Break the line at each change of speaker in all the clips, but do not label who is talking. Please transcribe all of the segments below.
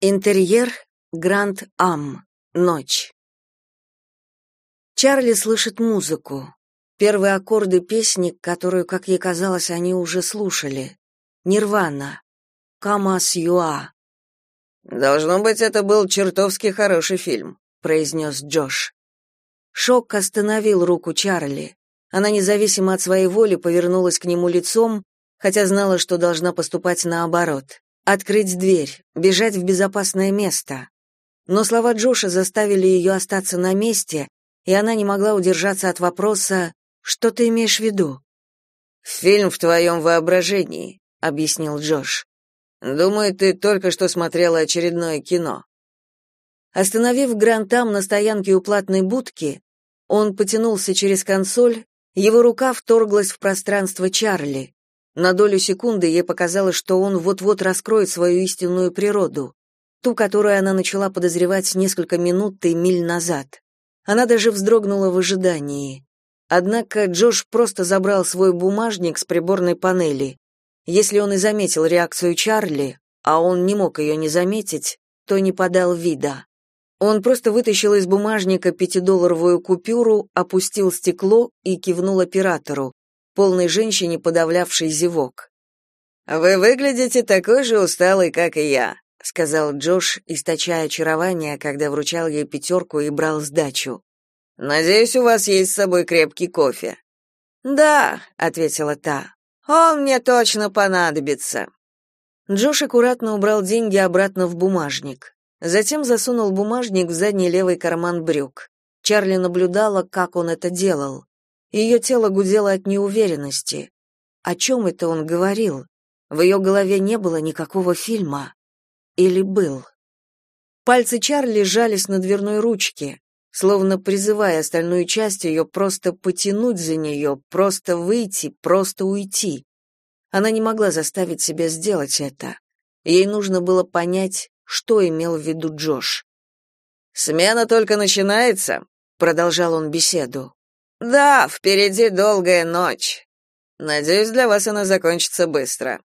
Интерьер Гранд Ам. Ночь. Чарли слышит музыку. Первые аккорды песни, которую, как ей казалось, они уже слушали. Нирвана. Камас Юа.
Должно быть, это был чертовски хороший фильм, произнес Джош.
Шок остановил руку Чарли. Она независимо от своей воли повернулась к нему лицом, хотя знала, что должна поступать наоборот открыть дверь, бежать в безопасное место. Но слова Джоша заставили ее остаться на месте, и она не могла удержаться от вопроса «Что ты имеешь в виду?»
«Фильм в твоем воображении», — объяснил Джош. «Думаю, ты только что смотрела очередное кино».
Остановив Грантам на стоянке у платной будки, он потянулся через консоль, его рука вторглась в пространство Чарли. На долю секунды ей показалось, что он вот-вот раскроет свою истинную природу, ту, которую она начала подозревать несколько минут и миль назад. Она даже вздрогнула в ожидании. Однако Джош просто забрал свой бумажник с приборной панели. Если он и заметил реакцию Чарли, а он не мог ее не заметить, то не подал вида. Он просто вытащил из бумажника пятидолларовую купюру, опустил стекло и кивнул оператору, полной женщине, подавлявшей зевок.
«Вы выглядите такой же усталой, как и я», — сказал Джош, источая очарование, когда вручал ей пятерку и брал сдачу. «Надеюсь, у вас есть с собой крепкий кофе».
«Да», — ответила та, — «он мне точно понадобится». Джош аккуратно убрал деньги обратно в бумажник. Затем засунул бумажник в задний левый карман брюк. Чарли наблюдала, как он это делал. Ее тело гудело от неуверенности. О чем это он говорил? В ее голове не было никакого фильма. Или был? Пальцы Чарли сжались на дверной ручке, словно призывая остальную часть ее просто потянуть за нее, просто выйти, просто уйти. Она не могла заставить себя сделать это. Ей нужно было понять, что имел в виду Джош.
«Смена только начинается», — продолжал он беседу. Да, впереди долгая ночь. Надеюсь, для вас она закончится быстро.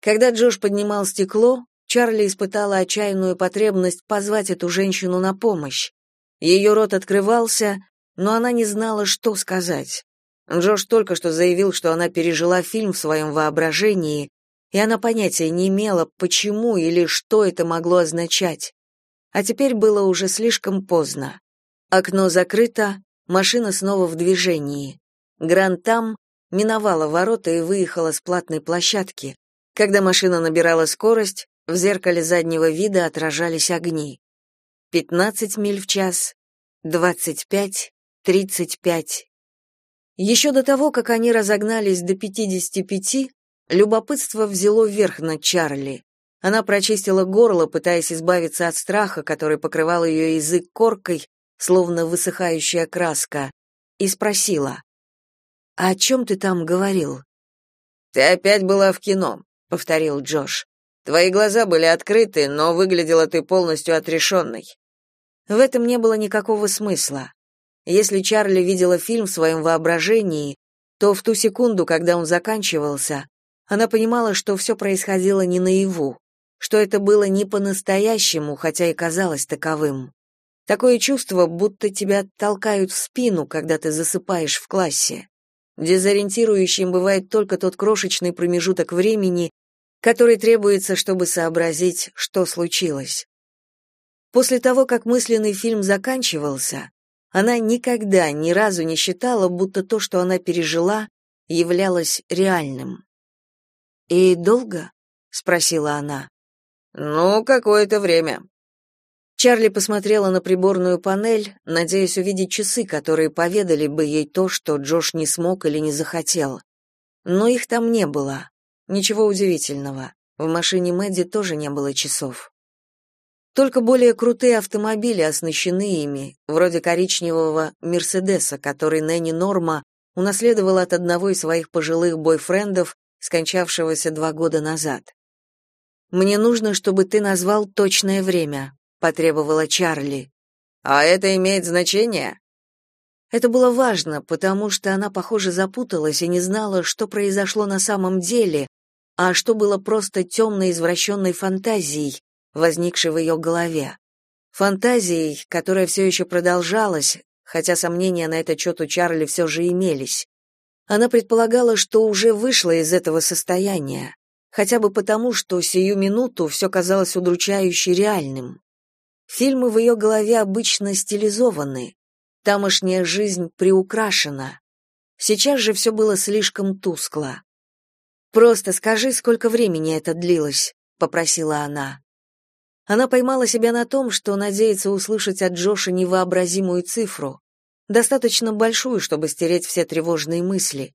Когда Джош поднимал стекло, Чарли испытала отчаянную потребность позвать эту женщину на помощь. Ее рот открывался, но она не знала, что сказать. Джош только что заявил, что она пережила фильм в своем воображении, и она понятия не имела, почему или что это могло означать. А теперь было уже слишком поздно. Окно закрыто, Машина снова в движении. Грантам миновала ворота и выехала с платной площадки. Когда машина набирала скорость, в зеркале заднего вида отражались огни. 15 миль в час, 25, 35. Еще до того, как они разогнались до 55, любопытство взяло верх над Чарли. Она прочистила горло, пытаясь избавиться от страха, который покрывал ее язык коркой, словно высыхающая краска, и спросила: "А о чем ты там говорил?"
"Ты опять была в кино», — повторил Джош. "Твои глаза были открыты, но выглядела ты полностью отрешенной».
В этом не было никакого смысла. Если Чарли видела фильм в своем воображении, то в ту секунду, когда он заканчивался, она понимала, что все происходило не наяву, что это было не по-настоящему, хотя и казалось таковым. Такое чувство, будто тебя толкают в спину, когда ты засыпаешь в классе. Дезориентирующим бывает только тот крошечный промежуток времени, который требуется, чтобы сообразить, что случилось. После того, как мысленный фильм заканчивался, она никогда ни разу не считала, будто то, что она пережила, являлось реальным. «И долго?» — спросила она.
«Ну, какое-то время.
Чарли посмотрела на приборную панель, надеясь увидеть часы, которые поведали бы ей то, что Джош не смог или не захотел. Но их там не было. Ничего удивительного. В машине Мэдди тоже не было часов. Только более крутые автомобили оснащены ими, вроде коричневого «Мерседеса», который Нэнни Норма унаследовала от одного из своих пожилых бойфрендов, скончавшегося два года назад. «Мне нужно, чтобы ты назвал точное время», потребовала Чарли.
А это имеет значение?
Это было важно, потому что она, похоже, запуталась и не знала, что произошло на самом деле, а что было просто темной извращенной фантазией, возникшей в ее голове. Фантазией, которая все еще продолжалась, хотя сомнения на этот счет у Чарли все же имелись. Она предполагала, что уже вышла из этого состояния, хотя бы потому, что сию минуту все казалось удручающе реальным. Фильмы в ее голове обычно стилизованы, тамошняя жизнь приукрашена. Сейчас же все было слишком тускло. «Просто скажи, сколько времени это длилось», — попросила она. Она поймала себя на том, что надеется услышать от Джоша невообразимую цифру, достаточно большую, чтобы стереть все тревожные мысли.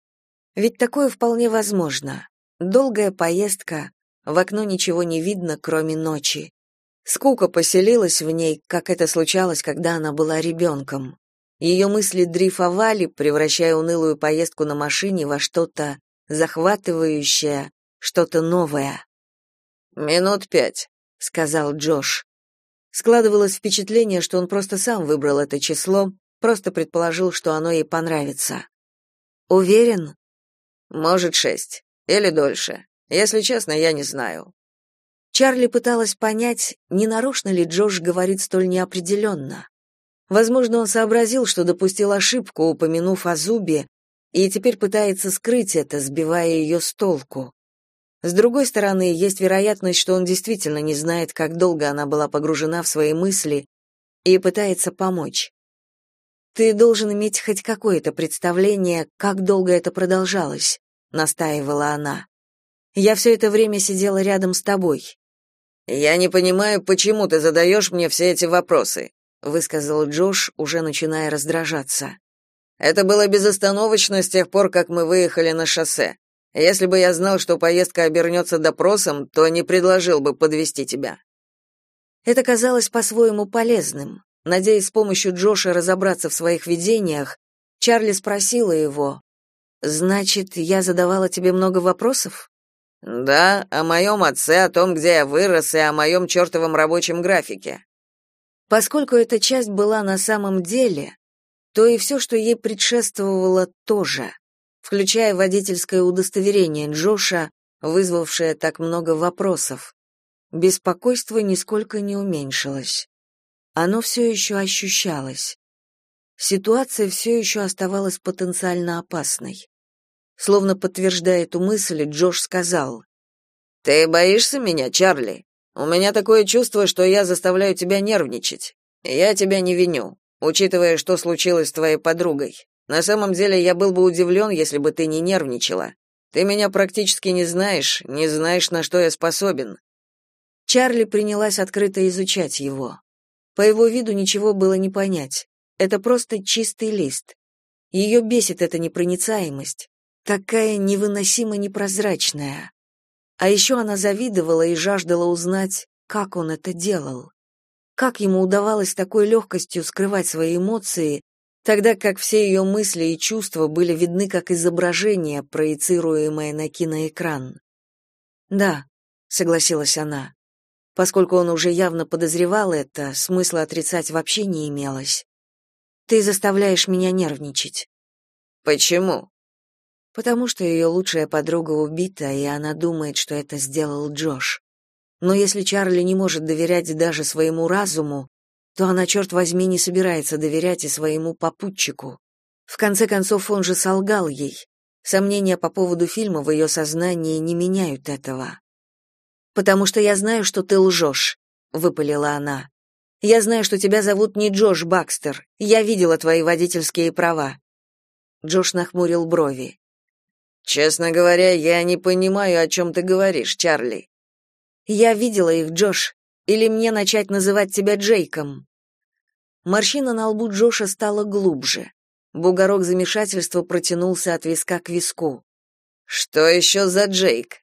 Ведь такое вполне возможно. Долгая поездка, в окно ничего не видно, кроме ночи. Скука поселилась в ней, как это случалось, когда она была ребенком. Ее мысли дрейфовали, превращая унылую поездку на машине во что-то захватывающее, что-то новое.
«Минут пять», — сказал Джош.
Складывалось впечатление, что он просто сам выбрал это число, просто предположил, что оно ей понравится. «Уверен?»
«Может, шесть. Или дольше. Если честно, я не знаю».
Чарли пыталась понять, не нарочно ли Джош говорит столь неопределенно. Возможно, он сообразил, что допустил ошибку, упомянув о зубе, и теперь пытается скрыть это, сбивая ее с толку. С другой стороны, есть вероятность, что он действительно не знает, как долго она была погружена в свои мысли и пытается помочь. Ты должен иметь хоть какое-то представление, как долго это продолжалось, настаивала она. Я все это время сидела рядом с тобой.
Я не понимаю, почему ты задаешь мне все эти вопросы, высказал Джош, уже начиная раздражаться. Это было безостановочно с тех пор, как мы выехали на шоссе. Если бы я знал, что поездка обернется допросом, то не предложил бы подвести тебя.
Это казалось по-своему полезным. Надеясь с помощью Джоша разобраться в своих видениях, Чарли спросила его: "Значит, я задавала тебе много вопросов?"
"Да, о моем отце, о том, где я вырос, и о моем чертовом рабочем графике".
Поскольку эта часть была на самом деле, то и все, что ей предшествовало, тоже включая водительское удостоверение Джоша, вызвавшее так много вопросов. Беспокойство нисколько не уменьшилось. Оно все еще ощущалось. Ситуация все еще оставалась потенциально опасной. Словно подтверждая эту мысль, Джош сказал:
"Ты боишься меня, Чарли? У меня такое чувство, что я заставляю тебя нервничать. Я тебя не виню, учитывая, что случилось с твоей подругой. На самом деле я был бы удивлен, если бы ты не нервничала. Ты меня практически не знаешь, не знаешь, на что я способен.
Чарли принялась открыто изучать его. По его виду ничего было не понять. Это просто чистый лист. Ее бесит эта непроницаемость, такая невыносимо непрозрачная. А еще она завидовала и жаждала узнать, как он это делал. Как ему удавалось такой легкостью скрывать свои эмоции тогда как все ее мысли и чувства были видны как изображение, проецируемое на киноэкран. «Да», — согласилась она. Поскольку он уже явно подозревал это, смысла отрицать вообще не имелось. «Ты заставляешь меня нервничать».
«Почему?»
«Потому что ее лучшая подруга убита, и она думает, что это сделал Джош. Но если Чарли не может доверять даже своему разуму, то она, черт возьми, не собирается доверять и своему попутчику. В конце концов, он же солгал ей. Сомнения по поводу фильма в ее сознании не меняют этого. «Потому что я знаю, что ты лжешь», — выпалила она. «Я знаю, что тебя зовут не Джош Бакстер. Я видела твои водительские права». Джош нахмурил брови.
«Честно говоря, я не понимаю, о чем ты говоришь, Чарли».
«Я видела их, Джош. Или мне начать называть тебя Джейком?» Морщина на лбу Джоша стала глубже. Бугорок замешательства протянулся от виска к виску.
«Что еще за Джейк?»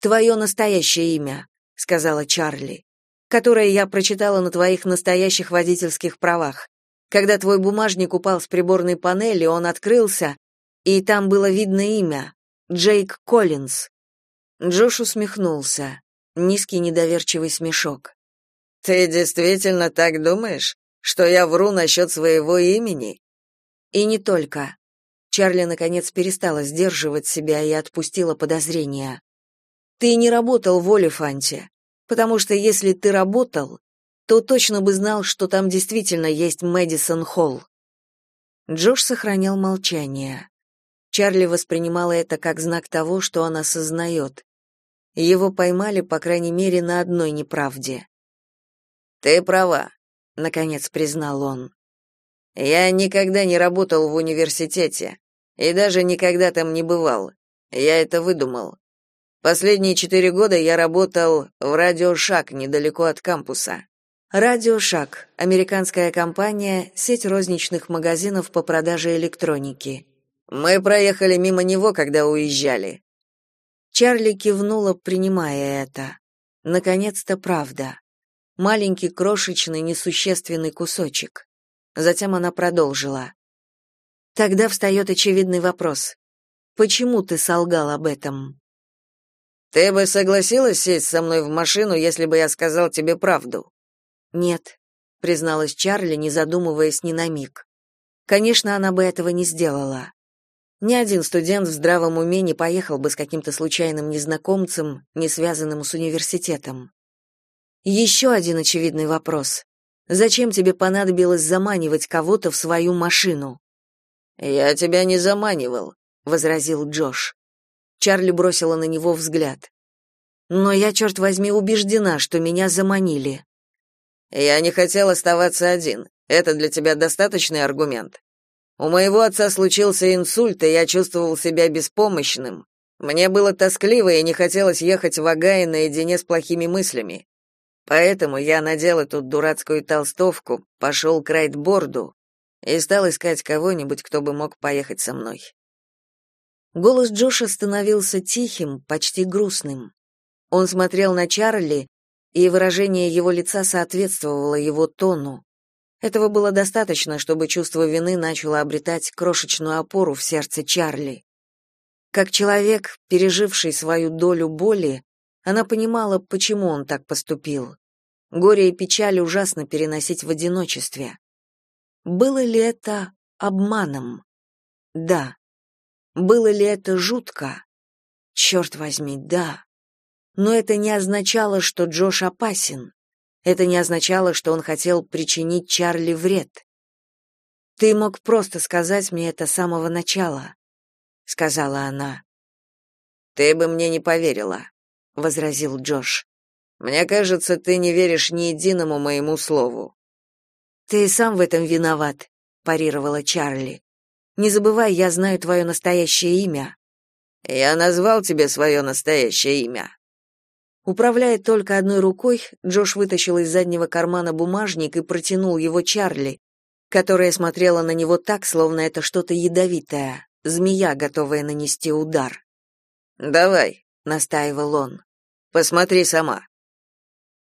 «Твое настоящее имя», — сказала Чарли, «которое я прочитала на твоих настоящих водительских правах. Когда твой бумажник упал с приборной панели, он открылся, и там было видно имя — Джейк Коллинз». Джош усмехнулся. Низкий недоверчивый смешок.
«Ты действительно так думаешь, что я вру насчет своего имени?»
«И не только». Чарли, наконец, перестала сдерживать себя и отпустила подозрения. «Ты не работал в Олифанте. потому что если ты работал, то точно бы знал, что там действительно есть Мэдисон Холл. Джош сохранял молчание. Чарли воспринимала это как знак того, что он осознает. Его поймали, по крайней мере, на одной неправде.
«Ты права», —
наконец признал он.
«Я никогда не работал в университете и даже никогда там не бывал. Я это выдумал. Последние четыре года я работал в «Радио Шаг» недалеко от кампуса.
«Радио Шаг» — американская компания, сеть розничных магазинов по продаже электроники.
Мы проехали мимо него, когда уезжали.
Чарли кивнула, принимая это. Наконец-то правда. Маленький, крошечный, несущественный кусочек. Затем она продолжила. Тогда встает очевидный вопрос. Почему ты солгал об этом?
Ты бы согласилась сесть со мной в машину, если бы я сказал тебе правду?
Нет, призналась Чарли, не задумываясь ни на миг. Конечно, она бы этого не сделала. Ни один студент в здравом уме не поехал бы с каким-то случайным незнакомцем, не связанным с университетом. Еще один очевидный вопрос. Зачем тебе понадобилось заманивать кого-то в свою машину?
Я тебя не заманивал,
возразил Джош. Чарли бросила на него взгляд. Но я, черт возьми, убеждена, что меня заманили.
Я не хотел оставаться один. Это для тебя достаточный аргумент. У моего отца случился инсульт, и я чувствовал себя беспомощным. Мне было тоскливо и не хотелось ехать в Агай наедине с плохими мыслями. Поэтому я надел эту дурацкую толстовку, пошел к райтборду и стал искать кого-нибудь, кто бы мог поехать со мной.
Голос Джоша становился тихим, почти грустным. Он смотрел на Чарли, и выражение его лица соответствовало его тону. Этого было достаточно, чтобы чувство вины начало обретать крошечную опору в сердце Чарли. Как человек, переживший свою долю боли, она понимала, почему он так поступил. Горе и печаль ужасно переносить в одиночестве. Было ли это обманом? Да. Было ли это жутко? Черт возьми, да. Но это не означало, что Джош опасен. Это не означало, что он хотел причинить Чарли вред. Ты мог просто сказать мне это с самого начала, сказала она.
Ты бы мне не поверила, возразил Джош. Мне кажется, ты не веришь ни единому моему слову.
Ты сам в этом виноват, парировала Чарли. Не забывай, я знаю твое настоящее имя.
Я назвал тебе свое настоящее имя.
Управляя только одной рукой, Джош вытащил из заднего кармана бумажник и протянул его Чарли, которая смотрела на него так, словно это что-то ядовитое, змея, готовая нанести удар.
«Давай», —
настаивал он.
«Посмотри сама».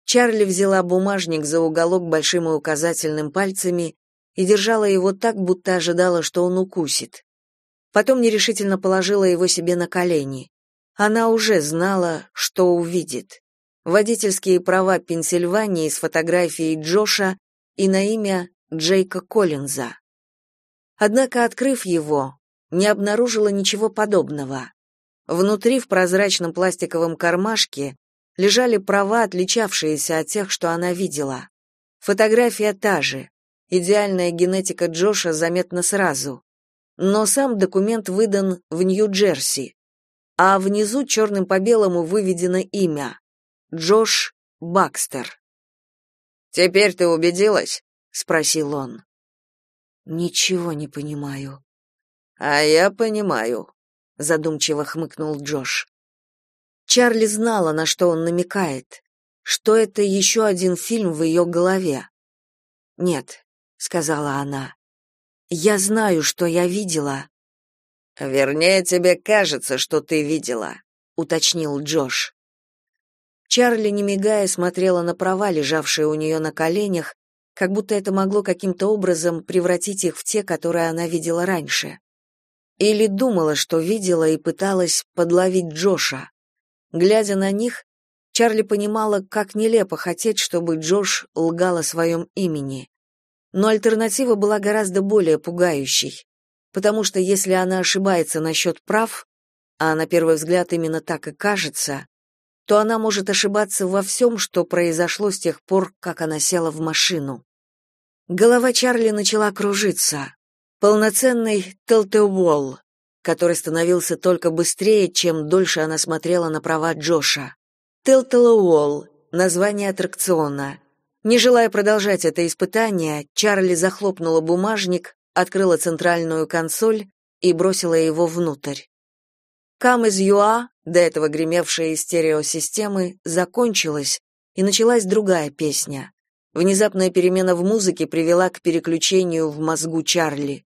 Чарли взяла бумажник за уголок большим и указательным пальцами и держала его так, будто ожидала, что он укусит. Потом нерешительно положила его себе на колени. Она уже знала, что увидит. Водительские права Пенсильвании с фотографией Джоша и на имя Джейка Коллинза. Однако, открыв его, не обнаружила ничего подобного. Внутри в прозрачном пластиковом кармашке лежали права, отличавшиеся от тех, что она видела. Фотография та же. Идеальная генетика Джоша заметна сразу. Но сам документ выдан в Нью-Джерси а внизу черным по белому выведено имя — Джош Бакстер.
«Теперь ты убедилась?»
— спросил он. «Ничего не понимаю».
«А я понимаю», —
задумчиво хмыкнул Джош. Чарли знала, на что он намекает, что это еще один фильм в ее голове. «Нет», — сказала она, — «я знаю, что я видела,
Вернее, тебе кажется, что ты видела,
уточнил Джош. Чарли, не мигая, смотрела на права, лежавшие у нее на коленях, как будто это могло каким-то образом превратить их в те, которые она видела раньше. Или думала, что видела и пыталась подловить Джоша. Глядя на них, Чарли понимала, как нелепо хотеть, чтобы Джош лгал о своем имени. Но альтернатива была гораздо более пугающей потому что если она ошибается насчет прав, а на первый взгляд именно так и кажется, то она может ошибаться во всем, что произошло с тех пор, как она села в машину. Голова Чарли начала кружиться. Полноценный Телтеуолл, который становился только быстрее, чем дольше она смотрела на права Джоша. Телтелуолл — название аттракциона. Не желая продолжать это испытание, Чарли захлопнула бумажник, открыла центральную консоль и бросила его внутрь. Come из Юа, до этого гремевшая из стереосистемы, закончилась, и началась другая песня. Внезапная перемена в музыке привела к переключению в мозгу Чарли.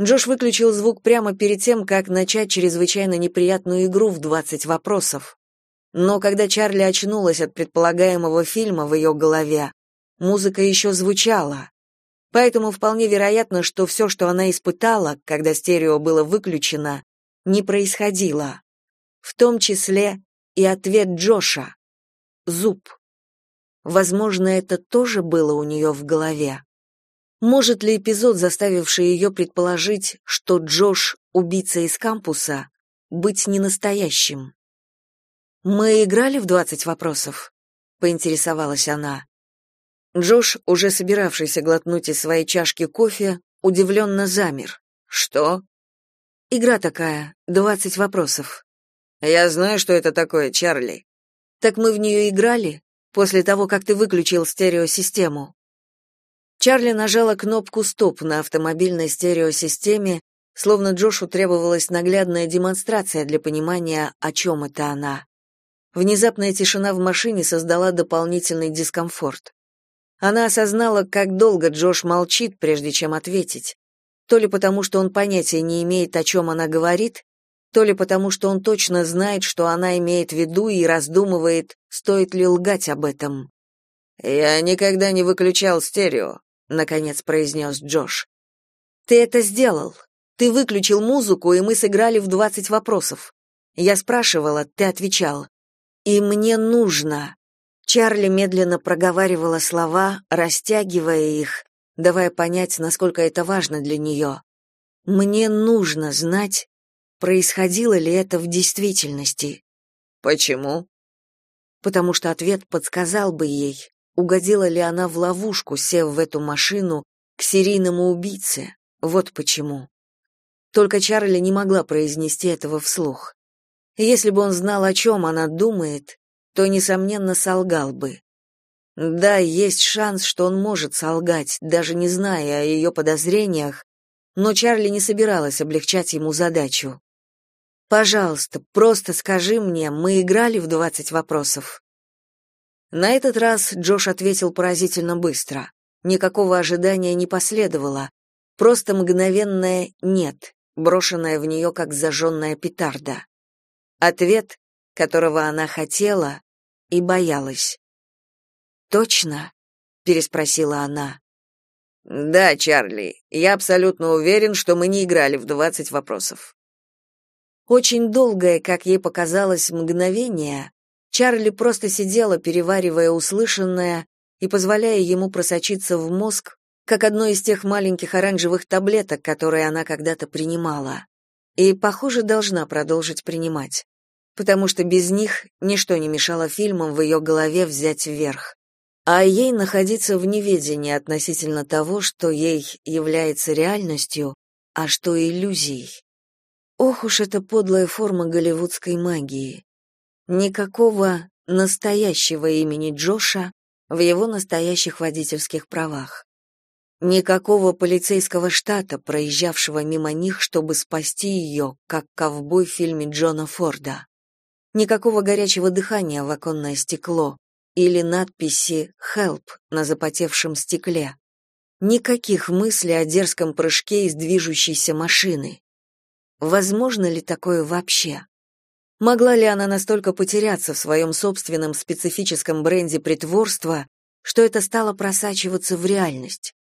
Джош выключил звук прямо перед тем, как начать чрезвычайно неприятную игру в 20 вопросов. Но когда Чарли очнулась от предполагаемого фильма в ее голове, музыка еще звучала. Поэтому вполне вероятно, что все, что она испытала, когда стерео было выключено, не происходило. В том числе и ответ Джоша. Зуб. Возможно, это тоже было у нее в голове. Может ли эпизод, заставивший ее предположить, что Джош — убийца из кампуса, быть ненастоящим? «Мы играли в двадцать вопросов?» — поинтересовалась она. Джош, уже собиравшийся глотнуть из своей чашки кофе, удивленно замер. «Что?» «Игра такая, двадцать вопросов». «Я знаю, что это такое, Чарли». «Так мы в нее играли?» после того, как ты выключил стереосистему. Чарли нажала кнопку «Стоп» на автомобильной стереосистеме, словно Джошу требовалась наглядная демонстрация для понимания, о чем это она. Внезапная тишина в машине создала дополнительный дискомфорт. Она осознала, как долго Джош молчит, прежде чем ответить. То ли потому, что он понятия не имеет, о чем она говорит, то ли потому, что он точно знает, что она имеет в виду и раздумывает, стоит ли лгать об этом. «Я никогда не выключал стерео», — наконец произнес Джош. «Ты это сделал. Ты выключил музыку, и мы сыграли в двадцать вопросов. Я спрашивала, ты отвечал. И мне нужно». Чарли медленно проговаривала слова, растягивая их, давая понять, насколько это важно для нее. «Мне нужно знать, Происходило ли это в действительности?
Почему?
Потому что ответ подсказал бы ей, угодила ли она в ловушку, сев в эту машину к серийному убийце. Вот почему. Только Чарли не могла произнести этого вслух. Если бы он знал, о чем она думает, то, несомненно, солгал бы. Да, есть шанс, что он может солгать, даже не зная о ее подозрениях, но Чарли не собиралась облегчать ему задачу. Пожалуйста, просто скажи мне, мы играли в двадцать вопросов. На этот раз Джош ответил поразительно быстро. Никакого ожидания не последовало, просто мгновенное нет, брошенное в нее как зажженная петарда. Ответ, которого она хотела и боялась. Точно? переспросила она.
Да, Чарли, я абсолютно уверен, что мы не играли в двадцать вопросов.
Очень долгое, как ей показалось, мгновение Чарли просто сидела, переваривая услышанное и позволяя ему просочиться в мозг, как одно из тех маленьких оранжевых таблеток, которые она когда-то принимала. И, похоже, должна продолжить принимать, потому что без них ничто не мешало фильмам в ее голове взять вверх. А ей находиться в неведении относительно того, что ей является реальностью, а что иллюзией. Ох уж эта подлая форма голливудской магии. Никакого настоящего имени Джоша в его настоящих водительских правах. Никакого полицейского штата, проезжавшего мимо них, чтобы спасти ее, как ковбой в фильме Джона Форда. Никакого горячего дыхания в оконное стекло или надписи «Help» на запотевшем стекле. Никаких мыслей о дерзком прыжке из движущейся машины. Возможно ли такое вообще? Могла ли она настолько потеряться в своем собственном специфическом бренде притворства, что это стало просачиваться в реальность?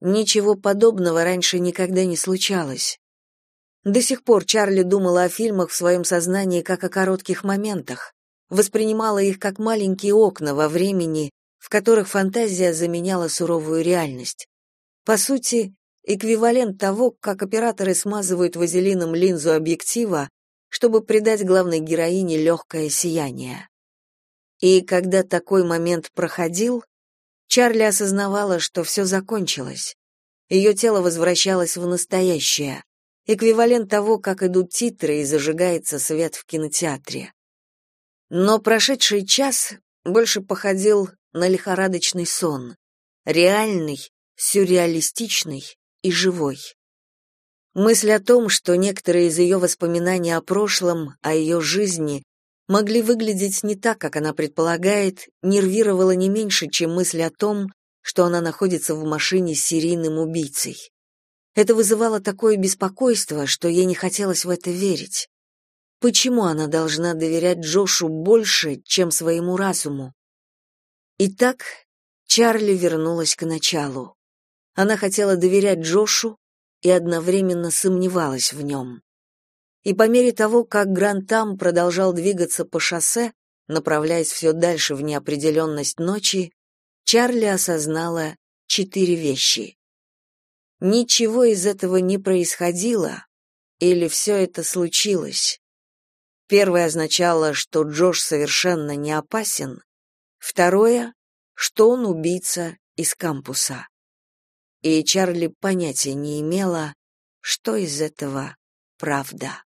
Ничего подобного раньше никогда не случалось. До сих пор Чарли думала о фильмах в своем сознании как о коротких моментах, воспринимала их как маленькие окна во времени, в которых фантазия заменяла суровую реальность. По сути, эквивалент того, как операторы смазывают вазелином линзу объектива, чтобы придать главной героине легкое сияние. И когда такой момент проходил, Чарли осознавала, что все закончилось. Ее тело возвращалось в настоящее, эквивалент того, как идут титры и зажигается свет в кинотеатре. Но прошедший час больше походил на лихорадочный сон, реальный, сюрреалистичный и живой. Мысль о том, что некоторые из ее воспоминаний о прошлом, о ее жизни, могли выглядеть не так, как она предполагает, нервировала не меньше, чем мысль о том, что она находится в машине с серийным убийцей. Это вызывало такое беспокойство, что ей не хотелось в это верить. Почему она должна доверять Джошу больше, чем своему разуму? Итак, Чарли вернулась к началу. Она хотела доверять Джошу и одновременно сомневалась в нем. И по мере того, как Грантам продолжал двигаться по шоссе, направляясь все дальше в неопределенность ночи, Чарли осознала четыре вещи. Ничего из этого не происходило, или все это случилось. Первое означало, что Джош совершенно не опасен. Второе, что он убийца из кампуса. И Чарли понятия не имела, что из этого правда.